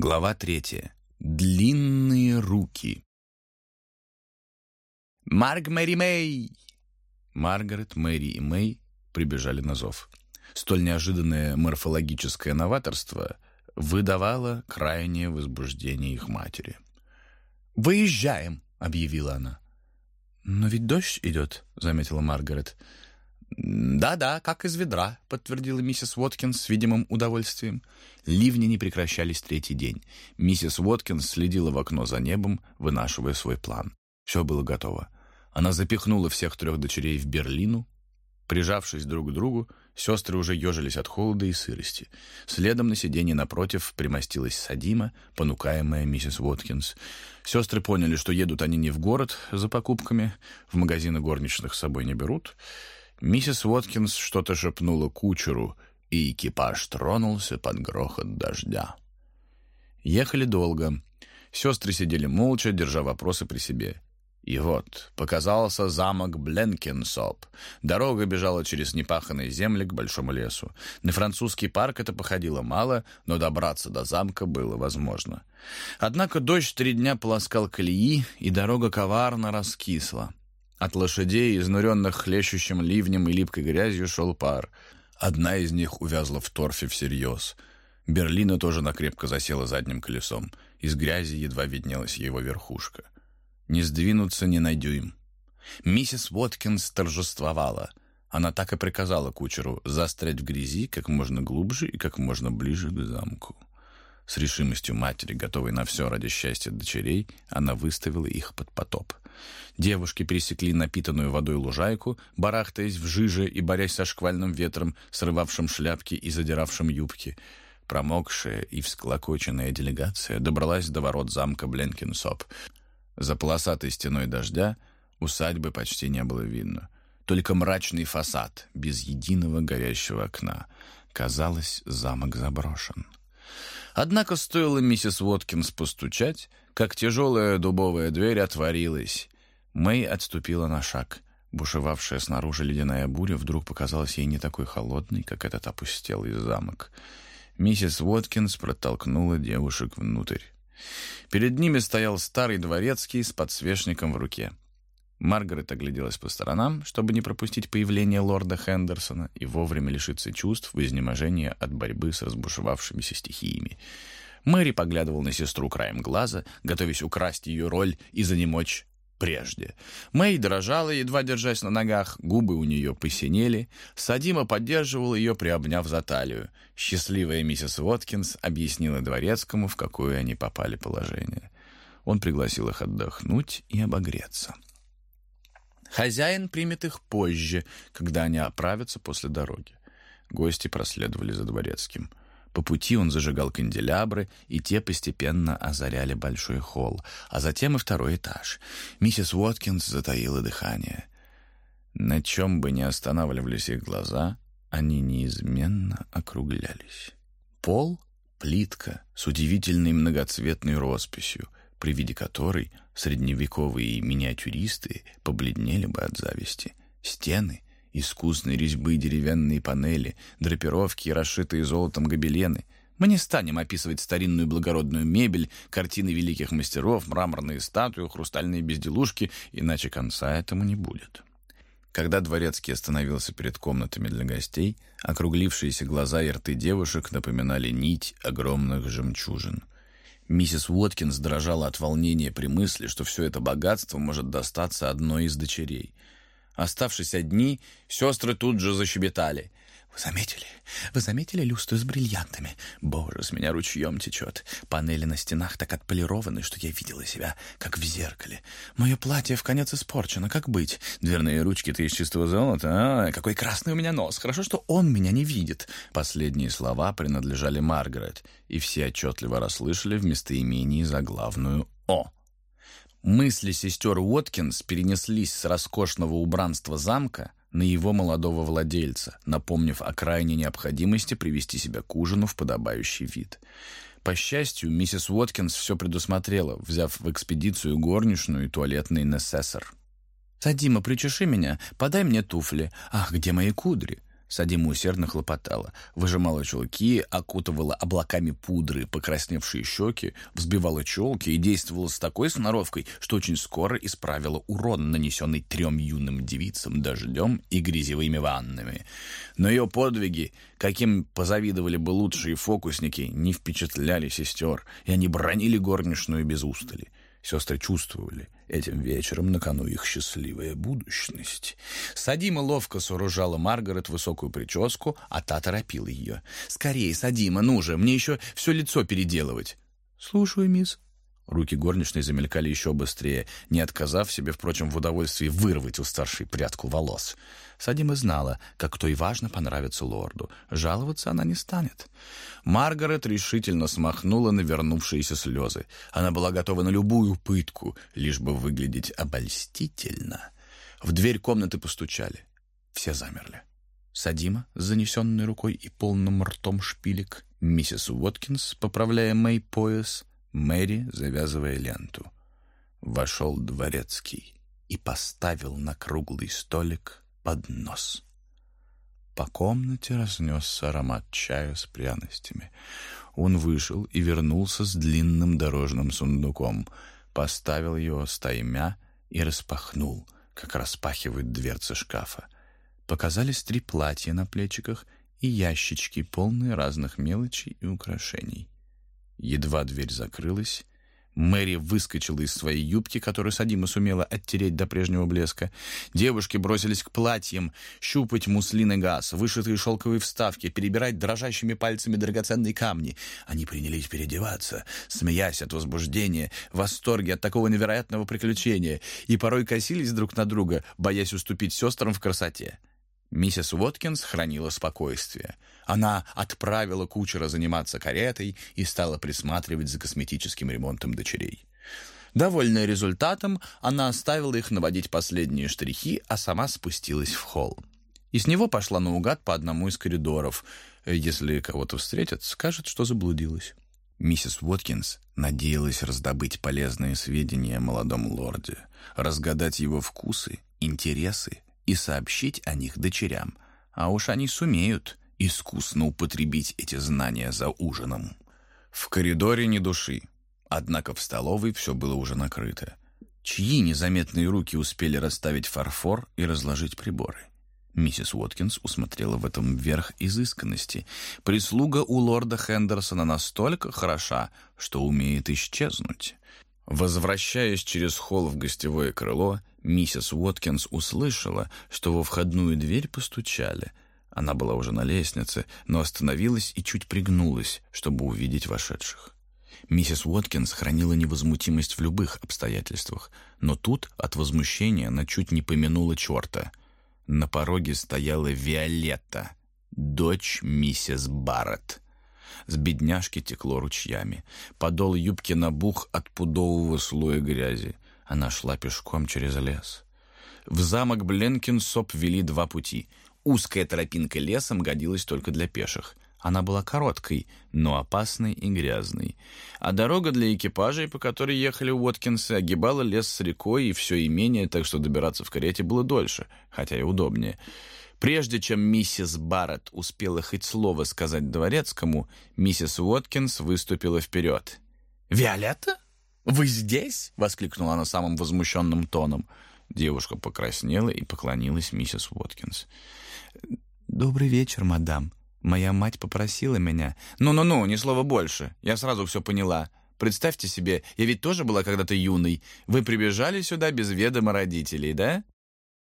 Глава третья. Длинные руки. «Марг Мэри Мэй!» Маргарет, Мэри и Мэй прибежали на зов. Столь неожиданное морфологическое новаторство выдавало крайнее возбуждение их матери. «Выезжаем!» — объявила она. «Но ведь дождь идет», — заметила Маргарет. «Да-да, как из ведра», — подтвердила миссис Уоткинс с видимым удовольствием. Ливни не прекращались третий день. Миссис Уоткинс следила в окно за небом, вынашивая свой план. Все было готово. Она запихнула всех трех дочерей в Берлину. Прижавшись друг к другу, сестры уже ежились от холода и сырости. Следом на сиденье напротив примостилась Садима, понукаемая миссис Уоткинс. Сестры поняли, что едут они не в город за покупками, в магазины горничных с собой не берут — Миссис Уоткинс что-то шепнула кучеру, и экипаж тронулся под грохот дождя. Ехали долго. Сестры сидели молча, держа вопросы при себе. И вот показался замок Бленкенсоп. Дорога бежала через непаханные земли к большому лесу. На французский парк это походило мало, но добраться до замка было возможно. Однако дождь три дня полоскал колеи, и дорога коварно раскисла. От лошадей, изнуренных хлещущим ливнем и липкой грязью, шел пар. Одна из них увязла в торфе всерьез. Берлина тоже накрепко засела задним колесом. Из грязи едва виднелась его верхушка. Не сдвинуться не на дюйм. Миссис Уоткинс торжествовала. Она так и приказала кучеру застрять в грязи как можно глубже и как можно ближе к замку. С решимостью матери, готовой на все ради счастья дочерей, она выставила их под потоп — Девушки пересекли напитанную водой лужайку, барахтаясь в жиже и борясь со шквальным ветром, срывавшим шляпки и задиравшим юбки. Промокшая и всклокоченная делегация добралась до ворот замка Бленкинсоп. За полосатой стеной дождя усадьбы почти не было видно. Только мрачный фасад, без единого горящего окна. Казалось, замок заброшен. Однако стоило миссис Уоткинс постучать, как тяжелая дубовая дверь отворилась. Мэй отступила на шаг. Бушевавшая снаружи ледяная буря вдруг показалась ей не такой холодной, как этот опустелый замок. Миссис Уоткинс протолкнула девушек внутрь. Перед ними стоял старый дворецкий с подсвечником в руке. Маргарет огляделась по сторонам, чтобы не пропустить появление лорда Хендерсона и вовремя лишиться чувств в изнеможении от борьбы с разбушевавшимися стихиями. Мэри поглядывал на сестру краем глаза, готовясь украсть ее роль и занемочь прежде. Мэй дрожала, едва держась на ногах, губы у нее посинели. Садима поддерживал ее, приобняв за талию. Счастливая миссис Уоткинс объяснила дворецкому, в какое они попали положение. Он пригласил их отдохнуть и обогреться. Хозяин примет их позже, когда они оправятся после дороги. Гости проследовали за дворецким. По пути он зажигал канделябры, и те постепенно озаряли большой холл, а затем и второй этаж. Миссис Уоткинс затаила дыхание. На чем бы ни останавливались их глаза, они неизменно округлялись. Пол — плитка с удивительной многоцветной росписью, при виде которой средневековые миниатюристы побледнели бы от зависти. Стены Искусной резьбы деревянные панели, драпировки расшитые золотом гобелены. Мы не станем описывать старинную благородную мебель, картины великих мастеров, мраморные статуи, хрустальные безделушки, иначе конца этому не будет. Когда дворецкий остановился перед комнатами для гостей, округлившиеся глаза и рты девушек напоминали нить огромных жемчужин. Миссис Уоткинс дрожала от волнения при мысли, что все это богатство может достаться одной из дочерей — Оставшись одни, сестры тут же защебетали. «Вы заметили? Вы заметили люстру с бриллиантами? Боже, с меня ручьем течет. Панели на стенах так отполированы, что я видела себя, как в зеркале. Мое платье в конец испорчено. Как быть? Дверные ручки-то из чистого золота. А, какой красный у меня нос. Хорошо, что он меня не видит». Последние слова принадлежали Маргарет, и все отчетливо расслышали в местоимении заглавную «О». Мысли сестер Уоткинс перенеслись с роскошного убранства замка на его молодого владельца, напомнив о крайней необходимости привести себя к ужину в подобающий вид. По счастью, миссис Уоткинс все предусмотрела, взяв в экспедицию горничную и туалетный несессор. «Садима, причеши меня, подай мне туфли. Ах, где мои кудри?» Садима усердно хлопотала, выжимала чулки, окутывала облаками пудры покрасневшие щеки, взбивала челки и действовала с такой сноровкой, что очень скоро исправила урон, нанесенный трем юным девицам дождем и грязевыми ваннами. Но ее подвиги, каким позавидовали бы лучшие фокусники, не впечатляли сестер, и они бронили горничную без устали. Сестры чувствовали, этим вечером на кону их счастливая будущность. Садима ловко сооружала Маргарет высокую прическу, а та торопила ее. «Скорее, Садима, ну же, мне еще все лицо переделывать». «Слушаю, мисс». Руки горничной замелькали еще быстрее, не отказав себе, впрочем, в удовольствии вырвать у старшей прядку волос. Садима знала, как то и важно понравится лорду. Жаловаться она не станет. Маргарет решительно смахнула навернувшиеся слезы. Она была готова на любую пытку, лишь бы выглядеть обольстительно. В дверь комнаты постучали. Все замерли. Садима с занесенной рукой и полным ртом шпилек, миссис Уоткинс, поправляя Мэй пояс, Мэри, завязывая ленту. Вошел дворецкий и поставил на круглый столик поднос. По комнате разнесся аромат чая с пряностями. Он вышел и вернулся с длинным дорожным сундуком, поставил его стаймя и распахнул, как распахивают дверцы шкафа. Показались три платья на плечиках и ящички, полные разных мелочей и украшений. Едва дверь закрылась, Мэри выскочила из своей юбки, которую Садима сумела оттереть до прежнего блеска. Девушки бросились к платьям, щупать муслин и газ, вышитые шелковые вставки, перебирать дрожащими пальцами драгоценные камни. Они принялись переодеваться, смеясь от возбуждения, в восторге от такого невероятного приключения, и порой косились друг на друга, боясь уступить сестрам в красоте. Миссис Уоткинс хранила спокойствие. Она отправила кучера заниматься каретой и стала присматривать за косметическим ремонтом дочерей. Довольная результатом, она оставила их наводить последние штрихи, а сама спустилась в холл. И с него пошла наугад по одному из коридоров. Если кого-то встретят, скажет, что заблудилась. Миссис Уоткинс надеялась раздобыть полезные сведения о молодом лорде, разгадать его вкусы, интересы и сообщить о них дочерям. А уж они сумеют искусно употребить эти знания за ужином. В коридоре ни души, однако в столовой все было уже накрыто. Чьи незаметные руки успели расставить фарфор и разложить приборы? Миссис Уоткинс усмотрела в этом верх изысканности. Прислуга у лорда Хендерсона настолько хороша, что умеет исчезнуть. Возвращаясь через холл в гостевое крыло, миссис Уоткинс услышала, что во входную дверь постучали. Она была уже на лестнице, но остановилась и чуть пригнулась, чтобы увидеть вошедших. Миссис Уоткинс хранила невозмутимость в любых обстоятельствах, но тут от возмущения она чуть не помянула черта. На пороге стояла Виолетта, дочь миссис Барретт. С бедняжки текло ручьями. Подол юбки набух от пудового слоя грязи. Она шла пешком через лес. В замок Бленкинсоп вели два пути. Узкая тропинка лесом годилась только для пеших. Она была короткой, но опасной и грязной. А дорога для экипажей, по которой ехали Уоткинсы, огибала лес с рекой и все имение, так что добираться в карете было дольше, хотя и удобнее. Прежде чем миссис Барретт успела хоть слово сказать дворецкому, миссис Уоткинс выступила вперед. «Виолетта? Вы здесь?» — воскликнула она самым возмущенным тоном. Девушка покраснела и поклонилась миссис Уоткинс. «Добрый вечер, мадам. Моя мать попросила меня...» «Ну-ну-ну, ни слова больше. Я сразу все поняла. Представьте себе, я ведь тоже была когда-то юной. Вы прибежали сюда без ведома родителей, да?»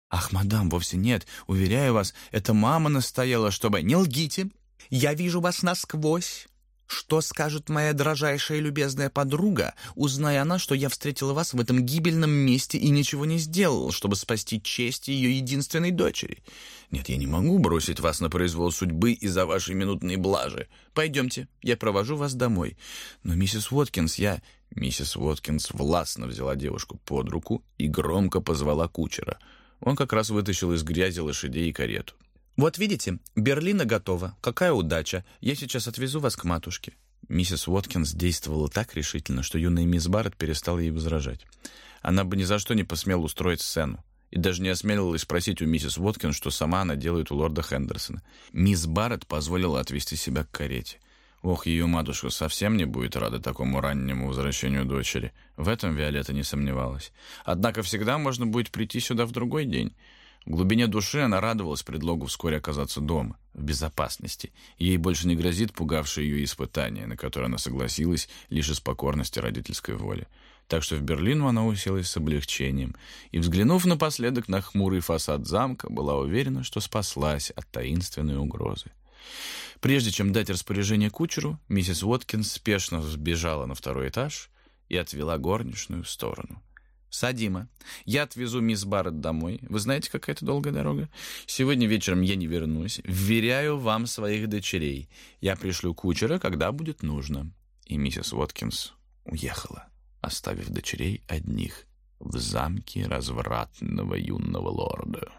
«Ах, мадам, вовсе нет. Уверяю вас, это мама настояла, чтобы...» «Не лгите! Я вижу вас насквозь!» «Что скажет моя дрожайшая и любезная подруга, узная она, что я встретила вас в этом гибельном месте и ничего не сделал, чтобы спасти честь ее единственной дочери? Нет, я не могу бросить вас на произвол судьбы из-за вашей минутной блажи. Пойдемте, я провожу вас домой. Но, миссис Уоткинс, я...» Миссис Уоткинс властно взяла девушку под руку и громко позвала кучера — он как раз вытащил из грязи лошадей и карету. «Вот видите, Берлина готова. Какая удача. Я сейчас отвезу вас к матушке». Миссис Уоткинс действовала так решительно, что юная мисс Барретт перестала ей возражать. Она бы ни за что не посмела устроить сцену. и даже не осмелилась спросить у миссис Уоткин, что сама она делает у лорда Хендерсона. Мисс Барретт позволила отвезти себя к карете. Ох, ее матушка совсем не будет рада такому раннему возвращению дочери. В этом Виолетта не сомневалась. Однако всегда можно будет прийти сюда в другой день. В глубине души она радовалась предлогу вскоре оказаться дома, в безопасности. Ей больше не грозит пугавшее ее испытание, на которое она согласилась лишь из покорности родительской воли так что в Берлину она уселась с облегчением и, взглянув напоследок на хмурый фасад замка, была уверена, что спаслась от таинственной угрозы. Прежде чем дать распоряжение кучеру, миссис Уоткинс спешно сбежала на второй этаж и отвела горничную в сторону. «Садима, я отвезу мисс Барретт домой. Вы знаете, какая это долгая дорога? Сегодня вечером я не вернусь. Вверяю вам своих дочерей. Я пришлю кучера, когда будет нужно». И миссис Уоткинс уехала оставив дочерей одних в замке развратного юного лорда.